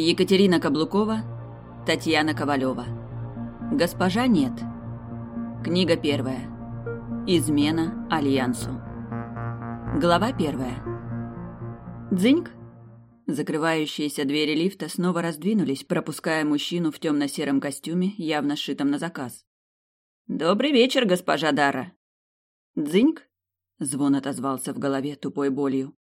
Екатерина Каблукова, Татьяна Ковалева. Госпожа нет. Книга первая. Измена Альянсу. Глава первая. Дзыньк. Закрывающиеся двери лифта снова раздвинулись, пропуская мужчину в темно-сером костюме, явно сшитом на заказ. «Добрый вечер, госпожа Дара!» «Дзыньк?» — звон отозвался в голове тупой болью.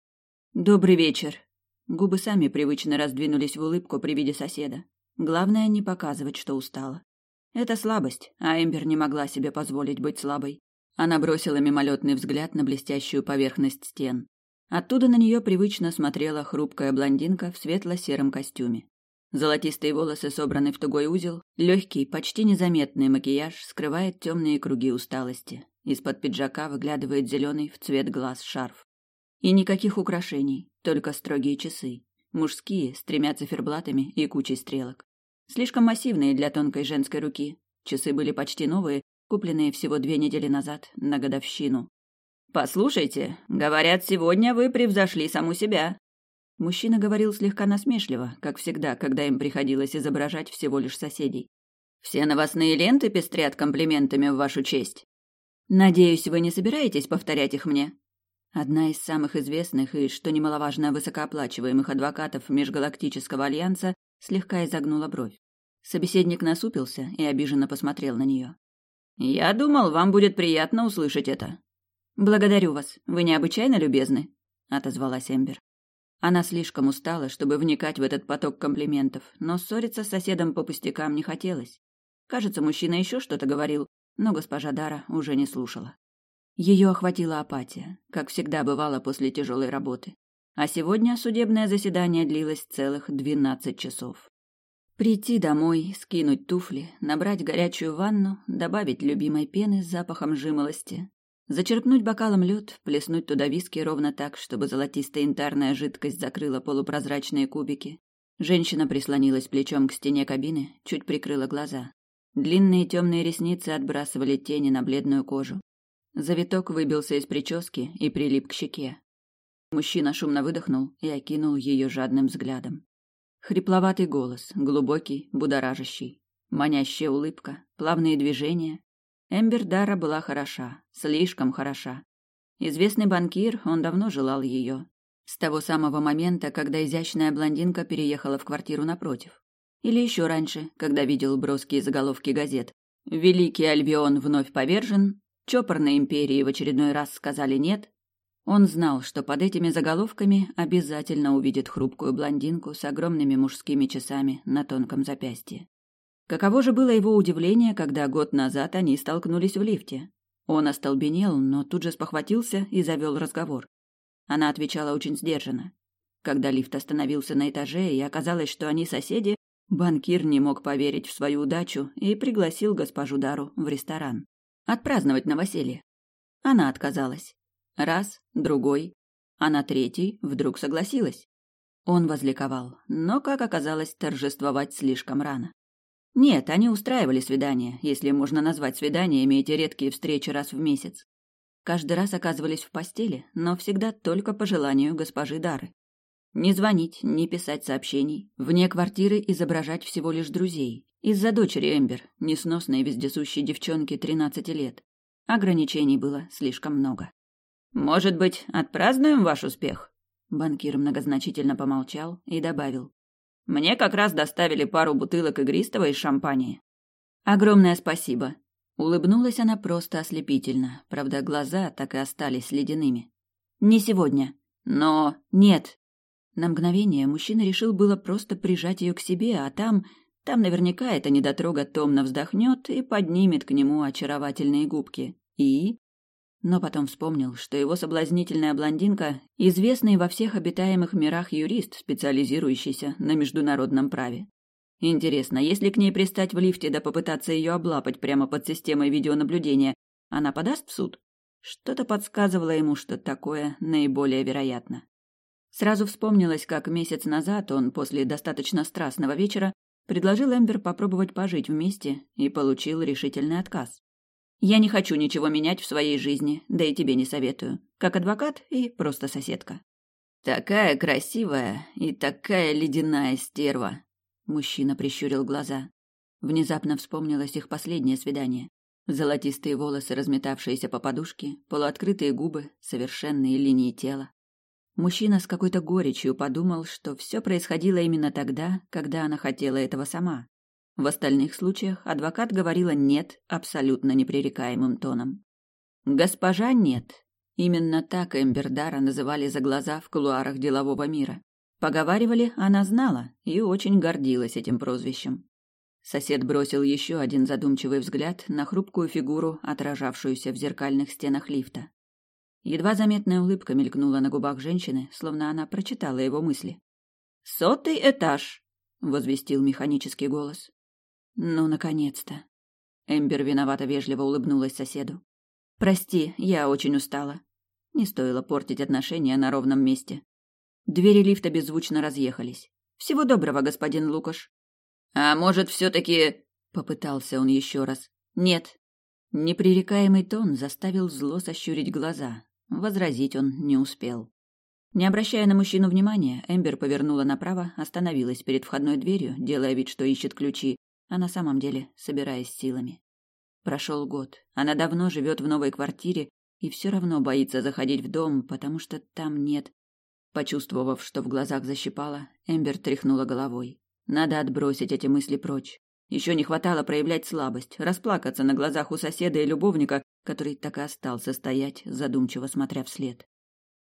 «Добрый вечер!» Губы сами привычно раздвинулись в улыбку при виде соседа. Главное не показывать, что устала. Это слабость, а Эмбер не могла себе позволить быть слабой. Она бросила мимолетный взгляд на блестящую поверхность стен. Оттуда на нее привычно смотрела хрупкая блондинка в светло-сером костюме. Золотистые волосы собраны в тугой узел, легкий, почти незаметный макияж скрывает темные круги усталости. Из-под пиджака выглядывает зеленый в цвет глаз шарф. И никаких украшений, только строгие часы. Мужские, с тремя циферблатами и кучей стрелок. Слишком массивные для тонкой женской руки. Часы были почти новые, купленные всего две недели назад, на годовщину. «Послушайте, говорят, сегодня вы превзошли саму себя». Мужчина говорил слегка насмешливо, как всегда, когда им приходилось изображать всего лишь соседей. «Все новостные ленты пестрят комплиментами в вашу честь». «Надеюсь, вы не собираетесь повторять их мне?» Одна из самых известных и, что немаловажно, высокооплачиваемых адвокатов Межгалактического альянса слегка изогнула бровь. Собеседник насупился и обиженно посмотрел на нее. «Я думал, вам будет приятно услышать это». «Благодарю вас. Вы необычайно любезны», — отозвалась Эмбер. Она слишком устала, чтобы вникать в этот поток комплиментов, но ссориться с соседом по пустякам не хотелось. Кажется, мужчина еще что-то говорил, но госпожа Дара уже не слушала. Ее охватила апатия, как всегда бывало после тяжелой работы. А сегодня судебное заседание длилось целых двенадцать часов. Прийти домой, скинуть туфли, набрать горячую ванну, добавить любимой пены с запахом жимолости, зачерпнуть бокалом лед, плеснуть туда виски ровно так, чтобы золотисто-янтарная жидкость закрыла полупрозрачные кубики. Женщина прислонилась плечом к стене кабины, чуть прикрыла глаза. Длинные темные ресницы отбрасывали тени на бледную кожу. Завиток выбился из прически и прилип к щеке. Мужчина шумно выдохнул и окинул ее жадным взглядом. Хрипловатый голос, глубокий, будоражащий, манящая улыбка, плавные движения. Эмбер Дара была хороша, слишком хороша. Известный банкир, он давно желал ее. С того самого момента, когда изящная блондинка переехала в квартиру напротив. Или еще раньше, когда видел броские заголовки газет. «Великий Альбион вновь повержен, Чопорной империи в очередной раз сказали «нет». Он знал, что под этими заголовками обязательно увидит хрупкую блондинку с огромными мужскими часами на тонком запястье. Каково же было его удивление, когда год назад они столкнулись в лифте. Он остолбенел, но тут же спохватился и завел разговор. Она отвечала очень сдержанно. Когда лифт остановился на этаже и оказалось, что они соседи, банкир не мог поверить в свою удачу и пригласил госпожу Дару в ресторан отпраздновать новоселье. Она отказалась. Раз, другой, а на третий вдруг согласилась. Он возликовал, но, как оказалось, торжествовать слишком рано. Нет, они устраивали свидания, если можно назвать свиданиями эти редкие встречи раз в месяц. Каждый раз оказывались в постели, но всегда только по желанию госпожи Дары. Не звонить, не писать сообщений, вне квартиры изображать всего лишь друзей, из-за дочери Эмбер, несносной вездесущей девчонки 13 лет. Ограничений было слишком много. «Может быть, отпразднуем ваш успех?» Банкир многозначительно помолчал и добавил. «Мне как раз доставили пару бутылок игристого из шампании». «Огромное спасибо». Улыбнулась она просто ослепительно, правда, глаза так и остались ледяными. «Не сегодня. Но... Нет». На мгновение мужчина решил было просто прижать ее к себе, а там там наверняка эта недотрога томно вздохнет и поднимет к нему очаровательные губки. И... Но потом вспомнил, что его соблазнительная блондинка – известный во всех обитаемых мирах юрист, специализирующийся на международном праве. Интересно, если к ней пристать в лифте да попытаться ее облапать прямо под системой видеонаблюдения, она подаст в суд? Что-то подсказывало ему, что такое наиболее вероятно. Сразу вспомнилось, как месяц назад он после достаточно страстного вечера Предложил Эмбер попробовать пожить вместе и получил решительный отказ. «Я не хочу ничего менять в своей жизни, да и тебе не советую. Как адвокат и просто соседка». «Такая красивая и такая ледяная стерва», Мужчина прищурил глаза. Внезапно вспомнилось их последнее свидание. Золотистые волосы, разметавшиеся по подушке, полуоткрытые губы, совершенные линии тела. Мужчина с какой-то горечью подумал, что все происходило именно тогда, когда она хотела этого сама. В остальных случаях адвокат говорила «нет» абсолютно непререкаемым тоном. «Госпожа нет». Именно так Эмбердара называли за глаза в кулуарах делового мира. Поговаривали, она знала и очень гордилась этим прозвищем. Сосед бросил еще один задумчивый взгляд на хрупкую фигуру, отражавшуюся в зеркальных стенах лифта. Едва заметная улыбка мелькнула на губах женщины, словно она прочитала его мысли. «Сотый этаж!» — возвестил механический голос. «Ну, наконец-то!» Эмбер виновато вежливо улыбнулась соседу. «Прости, я очень устала. Не стоило портить отношения на ровном месте». Двери лифта беззвучно разъехались. «Всего доброго, господин Лукаш». «А может, все-таки...» — попытался он еще раз. «Нет». Непререкаемый тон заставил зло сощурить глаза. Возразить он не успел. Не обращая на мужчину внимания, Эмбер повернула направо, остановилась перед входной дверью, делая вид, что ищет ключи, а на самом деле собираясь силами. Прошел год. Она давно живет в новой квартире и все равно боится заходить в дом, потому что там нет. Почувствовав, что в глазах защипала, Эмбер тряхнула головой. Надо отбросить эти мысли прочь. Еще не хватало проявлять слабость, расплакаться на глазах у соседа и любовника, который так и остался стоять, задумчиво смотря вслед.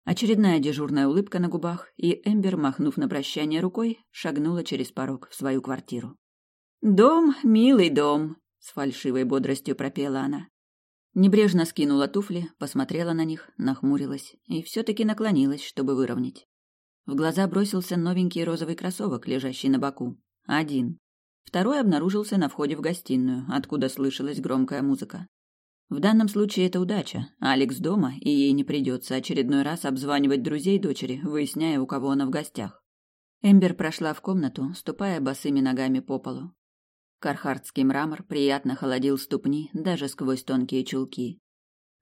Очередная дежурная улыбка на губах, и Эмбер, махнув на прощание рукой, шагнула через порог в свою квартиру. «Дом, милый дом», — с фальшивой бодростью пропела она. Небрежно скинула туфли, посмотрела на них, нахмурилась и все-таки наклонилась, чтобы выровнять. В глаза бросился новенький розовый кроссовок, лежащий на боку. Один. Второй обнаружился на входе в гостиную, откуда слышалась громкая музыка. В данном случае это удача. Алекс дома, и ей не придется очередной раз обзванивать друзей дочери, выясняя, у кого она в гостях. Эмбер прошла в комнату, ступая босыми ногами по полу. Кархардский мрамор приятно холодил ступни даже сквозь тонкие чулки.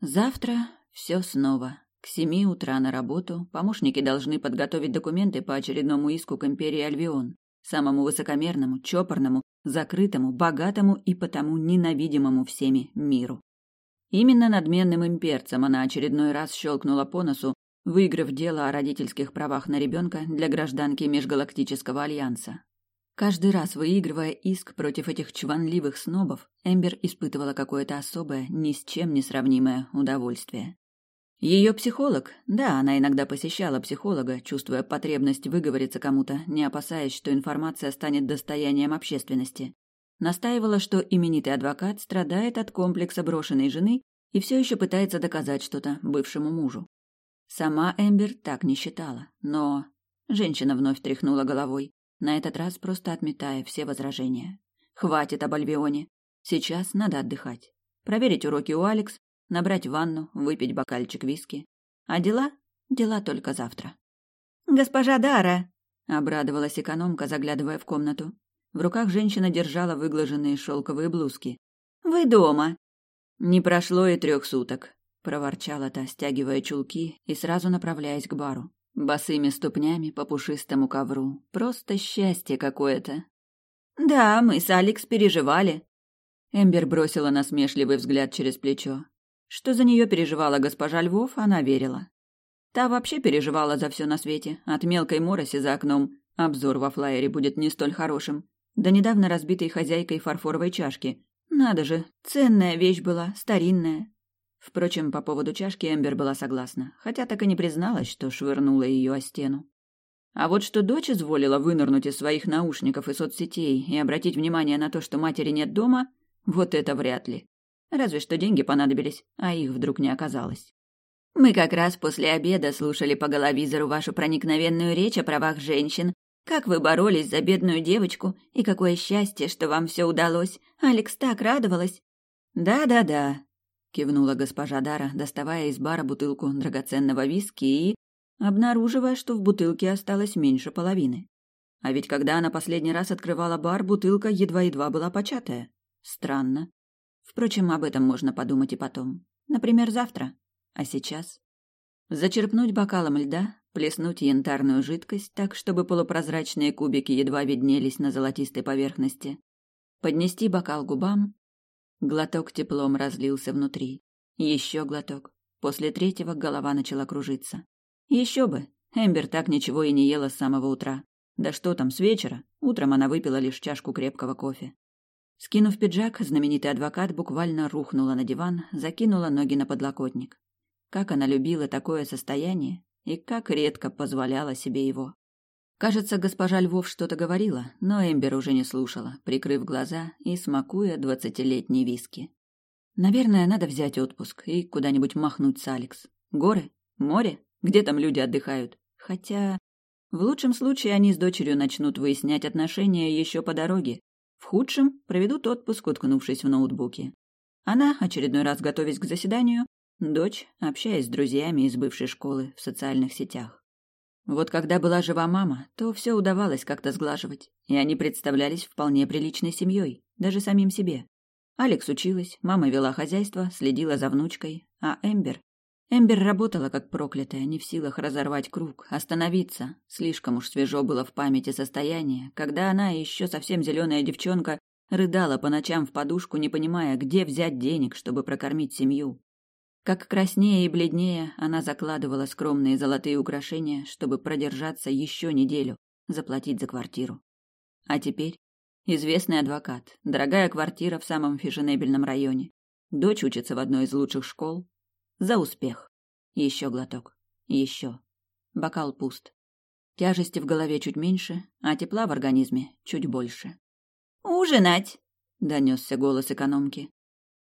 Завтра все снова. К семи утра на работу помощники должны подготовить документы по очередному иску к империи Альвион, самому высокомерному, чопорному, закрытому, богатому и потому ненавидимому всеми миру. Именно надменным имперцем она очередной раз щелкнула по носу, выиграв дело о родительских правах на ребенка для гражданки Межгалактического Альянса. Каждый раз выигрывая иск против этих чванливых снобов, Эмбер испытывала какое-то особое, ни с чем не сравнимое удовольствие. Ее психолог, да, она иногда посещала психолога, чувствуя потребность выговориться кому-то, не опасаясь, что информация станет достоянием общественности, настаивала, что именитый адвокат страдает от комплекса брошенной жены и все еще пытается доказать что-то бывшему мужу. Сама Эмбер так не считала, но... Женщина вновь тряхнула головой на этот раз просто отметая все возражения. Хватит об Альвионе. Сейчас надо отдыхать. Проверить уроки у Алекс, набрать ванну, выпить бокальчик виски. А дела? Дела только завтра. «Госпожа Дара!» — обрадовалась экономка, заглядывая в комнату. В руках женщина держала выглаженные шелковые блузки. «Вы дома!» «Не прошло и трех суток», — проворчала та, стягивая чулки и сразу направляясь к бару. Босыми ступнями по пушистому ковру. Просто счастье какое-то. Да, мы с Алекс переживали. Эмбер бросила насмешливый взгляд через плечо. Что за нее переживала госпожа Львов, она верила. Та вообще переживала за все на свете. От мелкой мороси за окном обзор во флайере будет не столь хорошим. До недавно разбитой хозяйкой фарфоровой чашки. Надо же, ценная вещь была, старинная. Впрочем, по поводу чашки Эмбер была согласна, хотя так и не призналась, что швырнула ее о стену. А вот что дочь изволила вынырнуть из своих наушников и соцсетей и обратить внимание на то, что матери нет дома, вот это вряд ли. Разве что деньги понадобились, а их вдруг не оказалось. Мы как раз после обеда слушали по головизору вашу проникновенную речь о правах женщин, как вы боролись за бедную девочку, и какое счастье, что вам все удалось. Алекс так радовалась. Да-да-да, кивнула госпожа Дара, доставая из бара бутылку драгоценного виски и обнаруживая, что в бутылке осталось меньше половины. А ведь когда она последний раз открывала бар, бутылка едва-едва была початая. Странно. Впрочем, об этом можно подумать и потом. Например, завтра. А сейчас? Зачерпнуть бокалом льда, плеснуть янтарную жидкость так, чтобы полупрозрачные кубики едва виднелись на золотистой поверхности, поднести бокал губам. Глоток теплом разлился внутри. Еще глоток. После третьего голова начала кружиться. Еще бы, Эмбер так ничего и не ела с самого утра. Да что там, с вечера? Утром она выпила лишь чашку крепкого кофе. Скинув пиджак, знаменитый адвокат буквально рухнула на диван, закинула ноги на подлокотник. Как она любила такое состояние и как редко позволяла себе его. Кажется, госпожа Львов что-то говорила, но Эмбер уже не слушала, прикрыв глаза и смакуя двадцатилетний виски. Наверное, надо взять отпуск и куда-нибудь махнуть с Алекс. Горы? Море? Где там люди отдыхают? Хотя... В лучшем случае они с дочерью начнут выяснять отношения еще по дороге. В худшем проведут отпуск, уткнувшись в ноутбуке. Она, очередной раз готовясь к заседанию, дочь, общаясь с друзьями из бывшей школы в социальных сетях. Вот когда была жива мама, то все удавалось как-то сглаживать, и они представлялись вполне приличной семьей, даже самим себе. Алекс училась, мама вела хозяйство, следила за внучкой, а Эмбер Эмбер работала как проклятая, не в силах разорвать круг, остановиться. Слишком уж свежо было в памяти состояние, когда она, еще совсем зеленая девчонка, рыдала по ночам в подушку, не понимая, где взять денег, чтобы прокормить семью. Как краснее и бледнее она закладывала скромные золотые украшения, чтобы продержаться еще неделю, заплатить за квартиру. А теперь известный адвокат, дорогая квартира в самом фешенебельном районе. Дочь учится в одной из лучших школ, за успех. Еще глоток. Еще. Бокал пуст. Тяжести в голове чуть меньше, а тепла в организме чуть больше. «Ужинать!» — донесся голос экономки.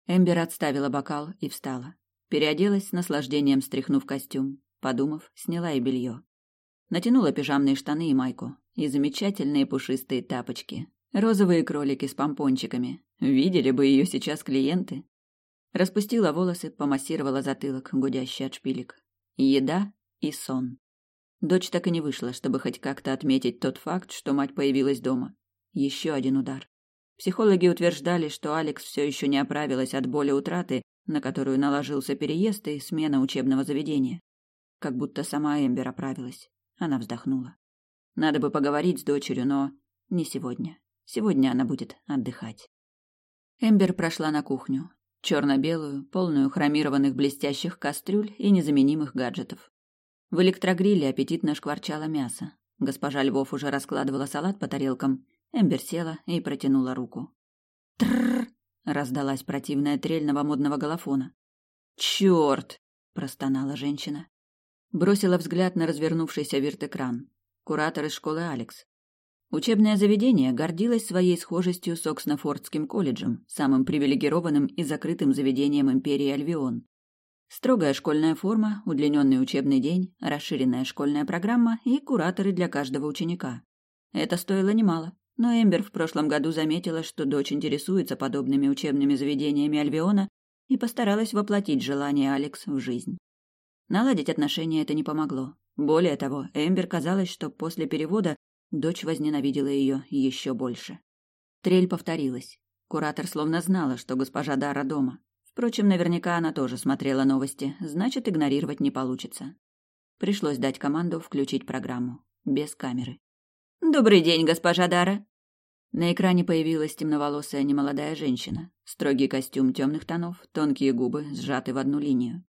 Эмбер отставила бокал и встала. Переоделась с наслаждением, стряхнув костюм. Подумав, сняла и белье. Натянула пижамные штаны и майку. И замечательные пушистые тапочки. Розовые кролики с помпончиками. Видели бы ее сейчас клиенты. Распустила волосы, помассировала затылок, гудящий от шпилек. Еда и сон. Дочь так и не вышла, чтобы хоть как-то отметить тот факт, что мать появилась дома. Еще один удар. Психологи утверждали, что Алекс все еще не оправилась от боли утраты, на которую наложился переезд и смена учебного заведения. Как будто сама Эмбер оправилась. Она вздохнула. Надо бы поговорить с дочерью, но не сегодня. Сегодня она будет отдыхать. Эмбер прошла на кухню черно-белую, полную хромированных блестящих кастрюль и незаменимых гаджетов. В электрогриле аппетитно шкварчало мясо. Госпожа Львов уже раскладывала салат по тарелкам. Эмбер села и протянула руку. «Трррр!» — раздалась противная трель новомодного галофона. «Чёрт!» — простонала женщина. Бросила взгляд на развернувшийся вирт-экран. Куратор из школы Алекс. Учебное заведение гордилось своей схожестью с Окснафордским колледжем, самым привилегированным и закрытым заведением империи Альвион. Строгая школьная форма, удлиненный учебный день, расширенная школьная программа и кураторы для каждого ученика. Это стоило немало, но Эмбер в прошлом году заметила, что дочь интересуется подобными учебными заведениями Альвиона и постаралась воплотить желание Алекс в жизнь. Наладить отношения это не помогло. Более того, Эмбер казалось, что после перевода Дочь возненавидела ее еще больше. Трель повторилась. Куратор словно знала, что госпожа Дара дома. Впрочем, наверняка она тоже смотрела новости, значит, игнорировать не получится. Пришлось дать команду включить программу. Без камеры. «Добрый день, госпожа Дара!» На экране появилась темноволосая немолодая женщина. Строгий костюм темных тонов, тонкие губы сжаты в одну линию.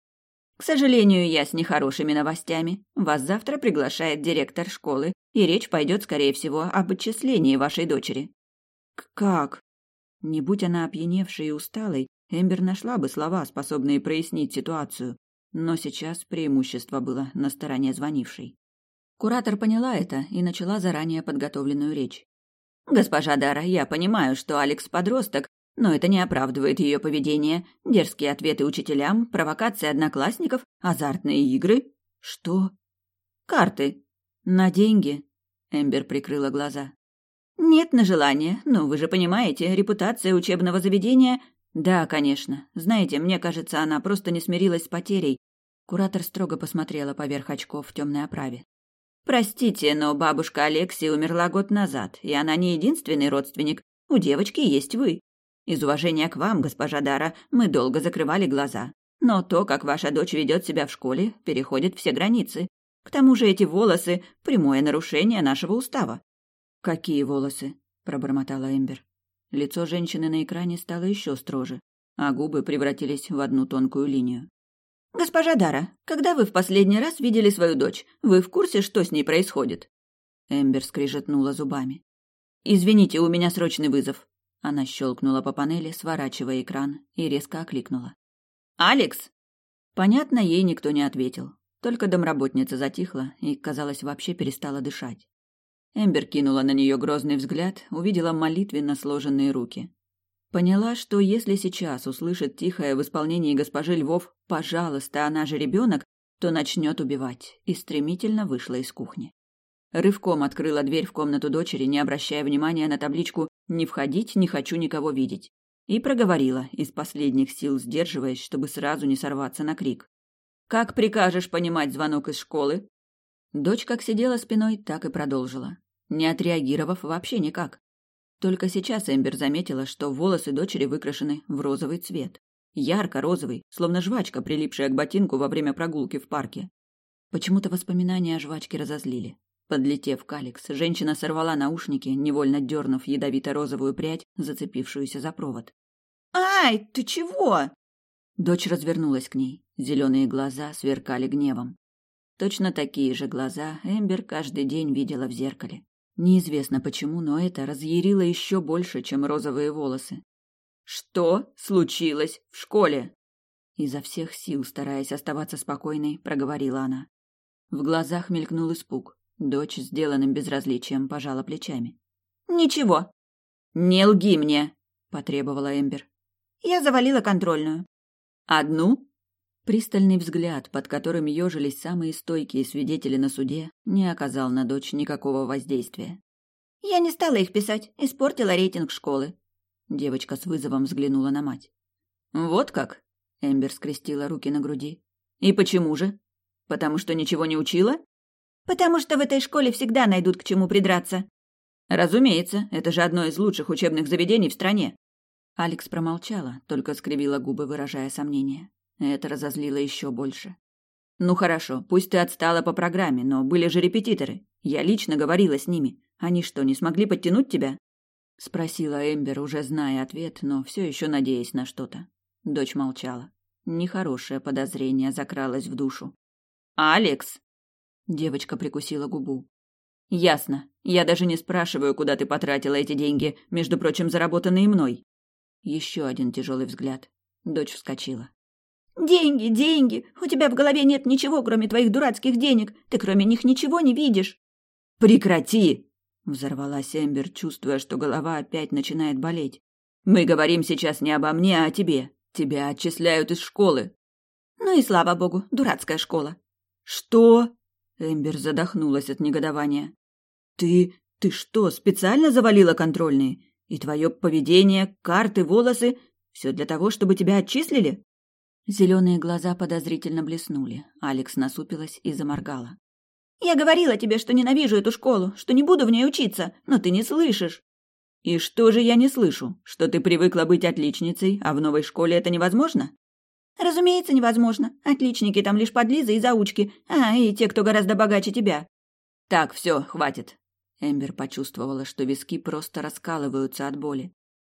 К сожалению, я с нехорошими новостями. Вас завтра приглашает директор школы, и речь пойдет, скорее всего, об отчислении вашей дочери. Как? Не будь она опьяневшей и усталой, Эмбер нашла бы слова, способные прояснить ситуацию, но сейчас преимущество было на стороне звонившей. Куратор поняла это и начала заранее подготовленную речь. «Госпожа Дара, я понимаю, что Алекс подросток, но это не оправдывает ее поведение. Дерзкие ответы учителям, провокации одноклассников, азартные игры. Что? Карты. На деньги. Эмбер прикрыла глаза. Нет на желание, но вы же понимаете, репутация учебного заведения... Да, конечно. Знаете, мне кажется, она просто не смирилась с потерей. Куратор строго посмотрела поверх очков в темной оправе. Простите, но бабушка Алексия умерла год назад, и она не единственный родственник. У девочки есть вы. Из уважения к вам, госпожа Дара, мы долго закрывали глаза. Но то, как ваша дочь ведет себя в школе, переходит все границы. К тому же эти волосы – прямое нарушение нашего устава». «Какие волосы?» – пробормотала Эмбер. Лицо женщины на экране стало еще строже, а губы превратились в одну тонкую линию. «Госпожа Дара, когда вы в последний раз видели свою дочь, вы в курсе, что с ней происходит?» Эмбер скрижетнула зубами. «Извините, у меня срочный вызов». Она щелкнула по панели, сворачивая экран, и резко окликнула. «Алекс!» Понятно, ей никто не ответил. Только домработница затихла и, казалось, вообще перестала дышать. Эмбер кинула на нее грозный взгляд, увидела молитвенно сложенные руки. Поняла, что если сейчас услышит тихое в исполнении госпожи Львов «пожалуйста, она же ребенок», то начнет убивать, и стремительно вышла из кухни. Рывком открыла дверь в комнату дочери, не обращая внимания на табличку «Не входить, не хочу никого видеть», и проговорила, из последних сил сдерживаясь, чтобы сразу не сорваться на крик. «Как прикажешь понимать звонок из школы?» Дочь как сидела спиной, так и продолжила, не отреагировав вообще никак. Только сейчас Эмбер заметила, что волосы дочери выкрашены в розовый цвет. Ярко-розовый, словно жвачка, прилипшая к ботинку во время прогулки в парке. Почему-то воспоминания о жвачке разозлили. Подлетев к Алекс, женщина сорвала наушники, невольно дернув ядовито-розовую прядь, зацепившуюся за провод. «Ай, ты чего?» Дочь развернулась к ней. Зеленые глаза сверкали гневом. Точно такие же глаза Эмбер каждый день видела в зеркале. Неизвестно почему, но это разъярило еще больше, чем розовые волосы. «Что случилось в школе?» Изо всех сил, стараясь оставаться спокойной, проговорила она. В глазах мелькнул испуг. Дочь, сделанным безразличием, пожала плечами. «Ничего». «Не лги мне!» – потребовала Эмбер. «Я завалила контрольную». «Одну?» Пристальный взгляд, под которым ежились самые стойкие свидетели на суде, не оказал на дочь никакого воздействия. «Я не стала их писать, испортила рейтинг школы». Девочка с вызовом взглянула на мать. «Вот как?» — Эмбер скрестила руки на груди. «И почему же? Потому что ничего не учила?» «Потому что в этой школе всегда найдут к чему придраться». «Разумеется, это же одно из лучших учебных заведений в стране». Алекс промолчала, только скривила губы, выражая сомнение. Это разозлило еще больше. «Ну хорошо, пусть ты отстала по программе, но были же репетиторы. Я лично говорила с ними. Они что, не смогли подтянуть тебя?» Спросила Эмбер, уже зная ответ, но все еще надеясь на что-то. Дочь молчала. Нехорошее подозрение закралось в душу. «Алекс!» Девочка прикусила губу. «Ясно. Я даже не спрашиваю, куда ты потратила эти деньги, между прочим, заработанные мной». Еще один тяжелый взгляд. Дочь вскочила. «Деньги, деньги! У тебя в голове нет ничего, кроме твоих дурацких денег. Ты кроме них ничего не видишь». «Прекрати!» — взорвалась Эмбер, чувствуя, что голова опять начинает болеть. «Мы говорим сейчас не обо мне, а о тебе. Тебя отчисляют из школы». «Ну и слава богу, дурацкая школа». «Что?» — Эмбер задохнулась от негодования. «Ты... ты что, специально завалила контрольные? И твое поведение, карты, волосы — все для того, чтобы тебя отчислили?» Зеленые глаза подозрительно блеснули. Алекс насупилась и заморгала. «Я говорила тебе, что ненавижу эту школу, что не буду в ней учиться, но ты не слышишь». «И что же я не слышу? Что ты привыкла быть отличницей, а в новой школе это невозможно?» «Разумеется, невозможно. Отличники там лишь подлизы и заучки, а и те, кто гораздо богаче тебя». «Так, все, хватит». Эмбер почувствовала, что виски просто раскалываются от боли.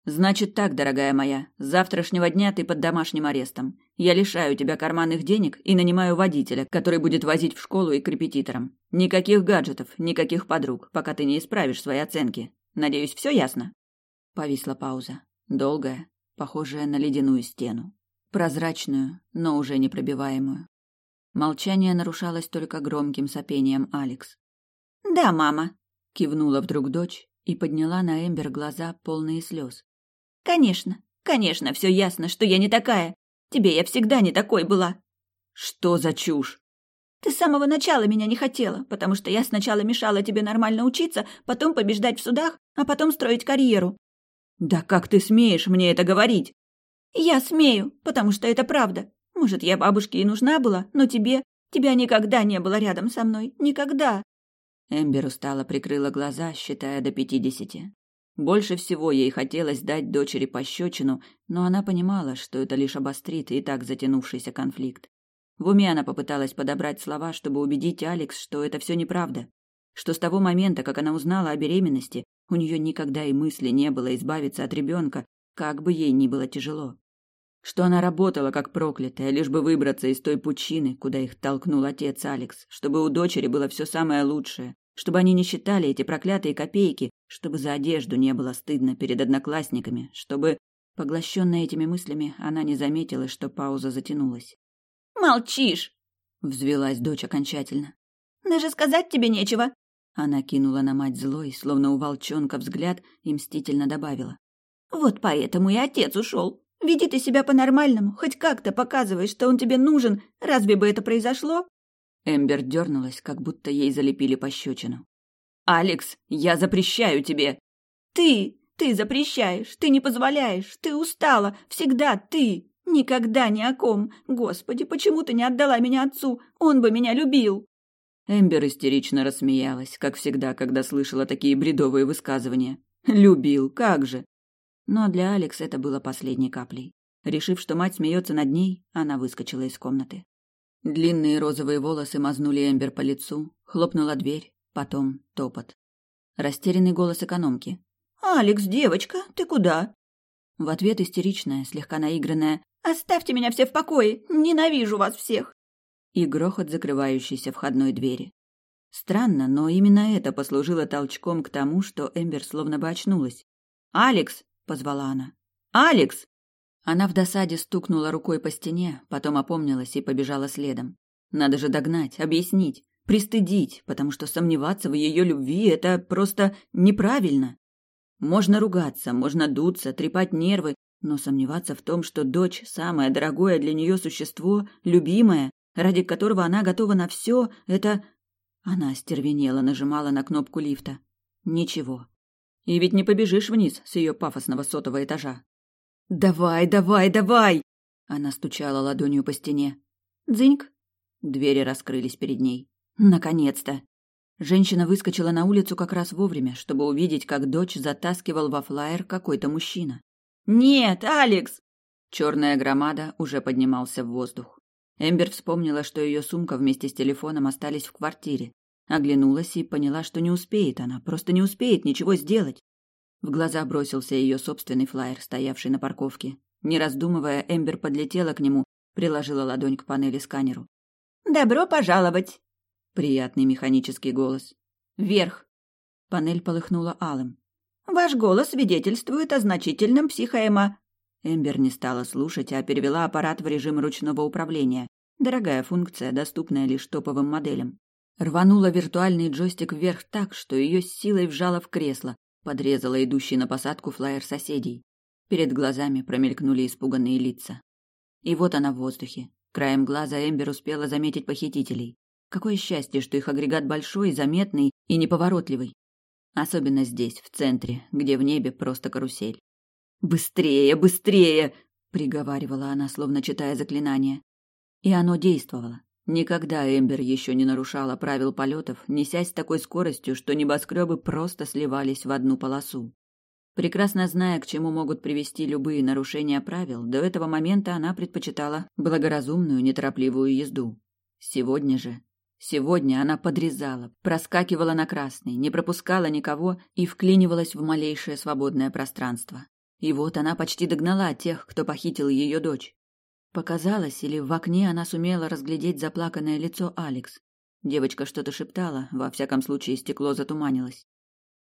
Значит так, дорогая моя, с завтрашнего дня ты под домашним арестом. Я лишаю тебя карманных денег и нанимаю водителя, который будет возить в школу и к репетиторам. Никаких гаджетов, никаких подруг, пока ты не исправишь свои оценки. Надеюсь, все ясно? Повисла пауза. Долгая, похожая на ледяную стену. Прозрачную, но уже непробиваемую. Молчание нарушалось только громким сопением Алекс. «Да, мама», — кивнула вдруг дочь и подняла на Эмбер глаза, полные слез. Конечно, конечно, все ясно, что я не такая. Тебе я всегда не такой была. Что за чушь? Ты с самого начала меня не хотела, потому что я сначала мешала тебе нормально учиться, потом побеждать в судах, а потом строить карьеру. Да как ты смеешь мне это говорить? Я смею, потому что это правда. Может, я бабушке и нужна была, но тебе... Тебя никогда не было рядом со мной. Никогда. Эмбер устало прикрыла глаза, считая до пятидесяти. Больше всего ей хотелось дать дочери пощечину, но она понимала, что это лишь обострит и так затянувшийся конфликт. В уме она попыталась подобрать слова, чтобы убедить Алекс, что это все неправда, что с того момента, как она узнала о беременности, у нее никогда и мысли не было избавиться от ребенка, как бы ей ни было тяжело. Что она работала как проклятая, лишь бы выбраться из той пучины, куда их толкнул отец Алекс, чтобы у дочери было все самое лучшее, чтобы они не считали эти проклятые копейки, чтобы за одежду не было стыдно перед одноклассниками, чтобы, поглощенная этими мыслями, она не заметила, что пауза затянулась. «Молчишь!» — взвелась дочь окончательно. «Даже сказать тебе нечего!» Она кинула на мать злой, словно у волчонка взгляд, и мстительно добавила. «Вот поэтому и отец ушел. Веди ты себя по-нормальному, хоть как-то показывай, что он тебе нужен. Разве бы это произошло?» Эмбер дернулась, как будто ей залепили пощечину. «Алекс, я запрещаю тебе!» «Ты! Ты запрещаешь! Ты не позволяешь! Ты устала! Всегда ты! Никогда ни о ком! Господи, почему ты не отдала меня отцу? Он бы меня любил!» Эмбер истерично рассмеялась, как всегда, когда слышала такие бредовые высказывания. «Любил, как же!» Но для Алекс это было последней каплей. Решив, что мать смеется над ней, она выскочила из комнаты. Длинные розовые волосы мазнули Эмбер по лицу, хлопнула дверь, потом топот. Растерянный голос экономки. «Алекс, девочка, ты куда?» В ответ истеричная, слегка наигранная «Оставьте меня все в покое! Ненавижу вас всех!» И грохот закрывающейся входной двери. Странно, но именно это послужило толчком к тому, что Эмбер словно бы очнулась. «Алекс!» — позвала она. «Алекс!» Она в досаде стукнула рукой по стене, потом опомнилась и побежала следом. Надо же догнать, объяснить, пристыдить, потому что сомневаться в ее любви – это просто неправильно. Можно ругаться, можно дуться, трепать нервы, но сомневаться в том, что дочь – самое дорогое для нее существо, любимое, ради которого она готова на все, это... Она остервенела, нажимала на кнопку лифта. Ничего. И ведь не побежишь вниз с ее пафосного сотого этажа. «Давай, давай, давай!» Она стучала ладонью по стене. «Дзыньк!» Двери раскрылись перед ней. «Наконец-то!» Женщина выскочила на улицу как раз вовремя, чтобы увидеть, как дочь затаскивал во флаер какой-то мужчина. «Нет, Алекс!» Черная громада уже поднимался в воздух. Эмбер вспомнила, что ее сумка вместе с телефоном остались в квартире. Оглянулась и поняла, что не успеет она, просто не успеет ничего сделать. В глаза бросился ее собственный флаер, стоявший на парковке. Не раздумывая, Эмбер подлетела к нему, приложила ладонь к панели сканеру. «Добро пожаловать!» Приятный механический голос. «Вверх!» Панель полыхнула алым. «Ваш голос свидетельствует о значительном психоэмо...» Эмбер не стала слушать, а перевела аппарат в режим ручного управления. Дорогая функция, доступная лишь топовым моделям. Рванула виртуальный джойстик вверх так, что ее силой вжала в кресло, Подрезала идущий на посадку флаер соседей. Перед глазами промелькнули испуганные лица. И вот она в воздухе. Краем глаза Эмбер успела заметить похитителей. Какое счастье, что их агрегат большой, заметный и неповоротливый. Особенно здесь, в центре, где в небе просто карусель. «Быстрее, быстрее!» — приговаривала она, словно читая заклинание. И оно действовало. Никогда Эмбер еще не нарушала правил полетов, несясь с такой скоростью, что небоскребы просто сливались в одну полосу. Прекрасно зная, к чему могут привести любые нарушения правил, до этого момента она предпочитала благоразумную, неторопливую езду. Сегодня же... Сегодня она подрезала, проскакивала на красный, не пропускала никого и вклинивалась в малейшее свободное пространство. И вот она почти догнала тех, кто похитил ее дочь. Показалось, или в окне она сумела разглядеть заплаканное лицо Алекс. Девочка что-то шептала, во всяком случае стекло затуманилось.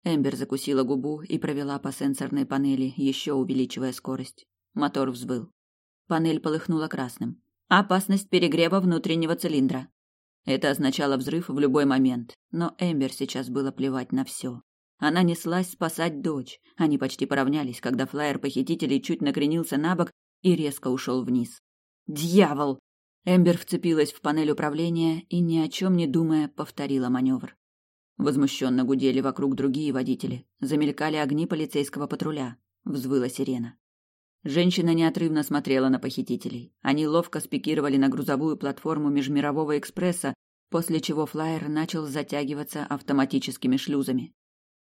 Эмбер закусила губу и провела по сенсорной панели, еще увеличивая скорость. Мотор взвыл. Панель полыхнула красным. Опасность перегрева внутреннего цилиндра. Это означало взрыв в любой момент, но Эмбер сейчас было плевать на все. Она неслась спасать дочь. Они почти поравнялись, когда флайер похитителей чуть накренился на бок и резко ушел вниз. Дьявол! Эмбер вцепилась в панель управления и, ни о чем не думая, повторила маневр. Возмущенно гудели вокруг другие водители. Замелькали огни полицейского патруля. Взвыла сирена. Женщина неотрывно смотрела на похитителей. Они ловко спикировали на грузовую платформу межмирового экспресса, после чего флайер начал затягиваться автоматическими шлюзами.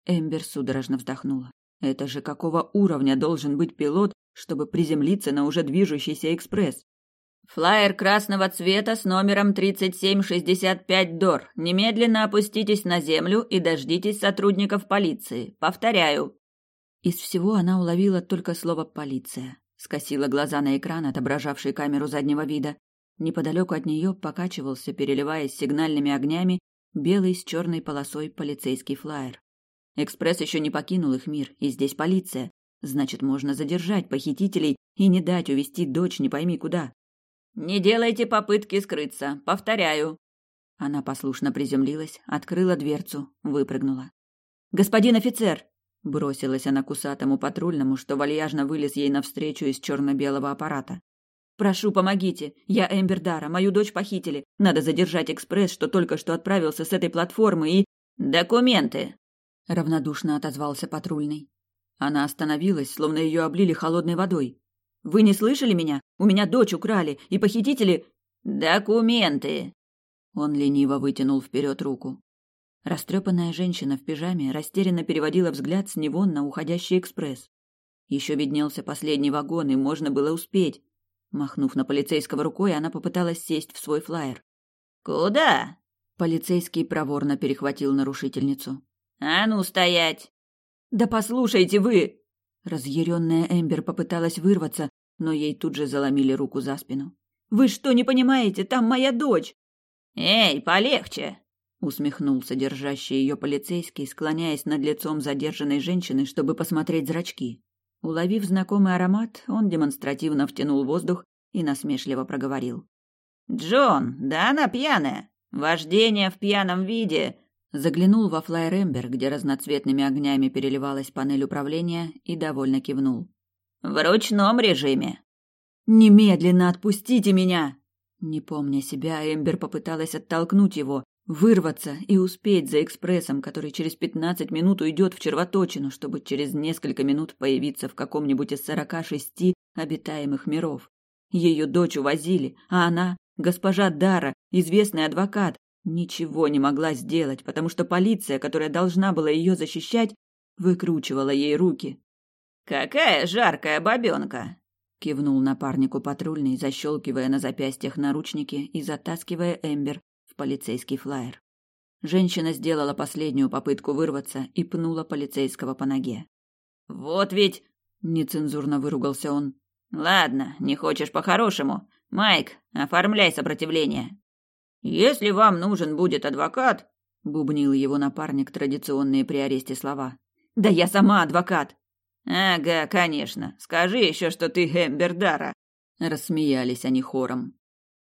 Эмбер судорожно вздохнула. Это же какого уровня должен быть пилот, чтобы приземлиться на уже движущийся экспресс? Флайер красного цвета с номером 3765 ДОР. Немедленно опуститесь на землю и дождитесь сотрудников полиции. Повторяю. Из всего она уловила только слово «полиция». Скосила глаза на экран, отображавший камеру заднего вида. Неподалеку от нее покачивался, переливаясь сигнальными огнями, белый с черной полосой полицейский флайер. Экспресс еще не покинул их мир, и здесь полиция. Значит, можно задержать похитителей и не дать увести дочь не пойми куда. «Не делайте попытки скрыться. Повторяю». Она послушно приземлилась, открыла дверцу, выпрыгнула. «Господин офицер!» Бросилась она к усатому патрульному, что вальяжно вылез ей навстречу из черно-белого аппарата. «Прошу, помогите! Я Эмбер Дара, мою дочь похитили. Надо задержать экспресс, что только что отправился с этой платформы и...» «Документы!» равнодушно отозвался патрульный. Она остановилась, словно ее облили холодной водой. Вы не слышали меня? У меня дочь украли, и похитители документы. Он лениво вытянул вперед руку. Растрепанная женщина в пижаме растерянно переводила взгляд с него на уходящий экспресс. Еще виднелся последний вагон, и можно было успеть. Махнув на полицейского рукой, она попыталась сесть в свой флаер. «Куда?» Полицейский проворно перехватил нарушительницу. «А ну, стоять!» «Да послушайте вы!» Разъяренная Эмбер попыталась вырваться, но ей тут же заломили руку за спину. «Вы что, не понимаете? Там моя дочь!» «Эй, полегче!» Усмехнулся держащий ее полицейский, склоняясь над лицом задержанной женщины, чтобы посмотреть зрачки. Уловив знакомый аромат, он демонстративно втянул воздух и насмешливо проговорил. «Джон, да она пьяная! Вождение в пьяном виде Заглянул во флайер Эмбер, где разноцветными огнями переливалась панель управления, и довольно кивнул. «В ручном режиме». «Немедленно отпустите меня!» Не помня себя, Эмбер попыталась оттолкнуть его, вырваться и успеть за экспрессом, который через пятнадцать минут уйдет в червоточину, чтобы через несколько минут появиться в каком-нибудь из сорока шести обитаемых миров. Ее дочь увозили, а она, госпожа Дара, известный адвокат, ничего не могла сделать, потому что полиция, которая должна была ее защищать, выкручивала ей руки. «Какая жаркая бабенка!» — кивнул напарнику патрульный, защелкивая на запястьях наручники и затаскивая Эмбер полицейский флаер. Женщина сделала последнюю попытку вырваться и пнула полицейского по ноге. «Вот ведь...» — нецензурно выругался он. «Ладно, не хочешь по-хорошему. Майк, оформляй сопротивление». Если вам нужен будет адвокат, бубнил его напарник традиционные при аресте слова. Да я сама адвокат. Ага, конечно. Скажи еще, что ты Эмбердара. Рассмеялись они хором.